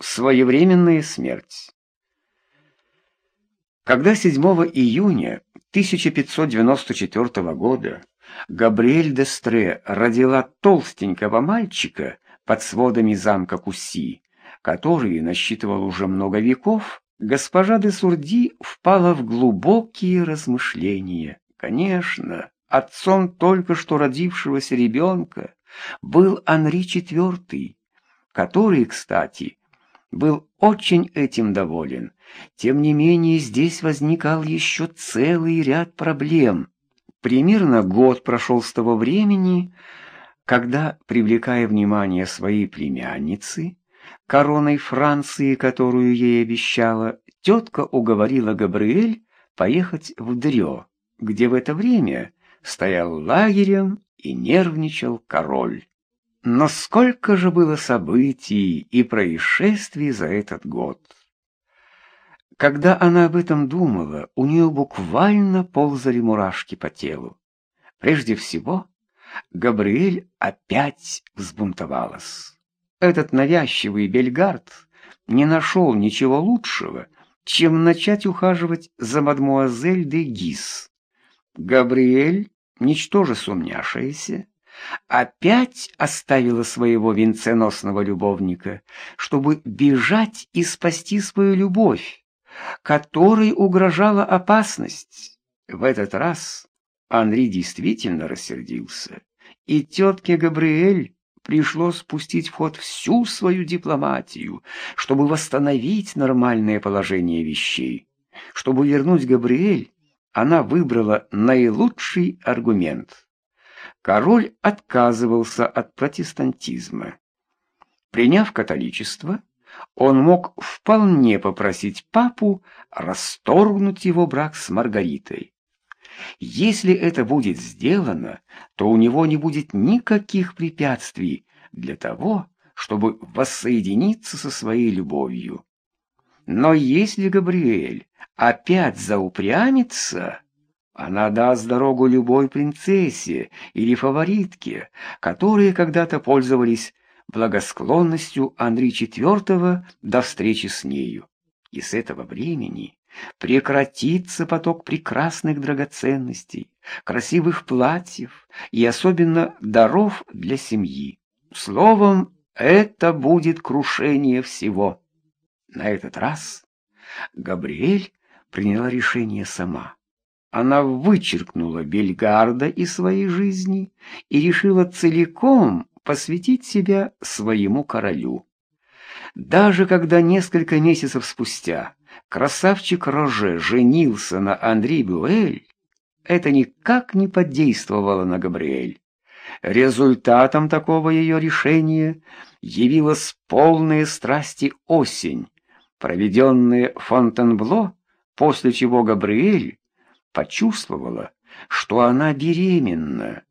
Своевременная смерть. Когда 7 июня 1594 года Габриэль Дестре родила толстенького мальчика под сводами замка Куси, который насчитывал уже много веков, госпожа де Сурди впала в глубокие размышления. Конечно, отцом только что родившегося ребенка был Анри IV, который, кстати, был очень этим доволен. Тем не менее, здесь возникал еще целый ряд проблем. Примерно год прошел с того времени, когда, привлекая внимание своей племянницы, короной Франции, которую ей обещала, тетка уговорила Габриэль поехать в Дрё, где в это время стоял лагерем и нервничал король. Но сколько же было событий и происшествий за этот год! Когда она об этом думала, у нее буквально ползали мурашки по телу. Прежде всего, Габриэль опять взбунтовалась. Этот навязчивый Бельгард не нашел ничего лучшего, чем начать ухаживать за мадмуазель де Гис. Габриэль, ничтоже сумняшаяся, опять оставила своего венценосного любовника, чтобы бежать и спасти свою любовь, которой угрожала опасность. В этот раз Анри действительно рассердился, и тетке Габриэль пришлось спустить в ход всю свою дипломатию, чтобы восстановить нормальное положение вещей. Чтобы вернуть Габриэль, она выбрала наилучший аргумент — король отказывался от протестантизма. Приняв католичество, он мог вполне попросить папу расторгнуть его брак с Маргаритой. Если это будет сделано, то у него не будет никаких препятствий для того, чтобы воссоединиться со своей любовью. Но если Габриэль опять заупрямится, она даст дорогу любой принцессе или фаворитке, которые когда-то пользовались благосклонностью Анри IV до встречи с нею. И с этого времени прекратится поток прекрасных драгоценностей, красивых платьев и особенно даров для семьи. Словом, это будет крушение всего. На этот раз Габриэль приняла решение сама. Она вычеркнула Бельгарда из своей жизни и решила целиком посвятить себя своему королю. Даже когда несколько месяцев спустя красавчик Роже женился на Андре Бюэль, это никак не подействовало на Габриэль. Результатом такого ее решения явилась полная страсти осень, проведенная в Фонтенбло, после чего Габриэль почувствовала, что она беременна,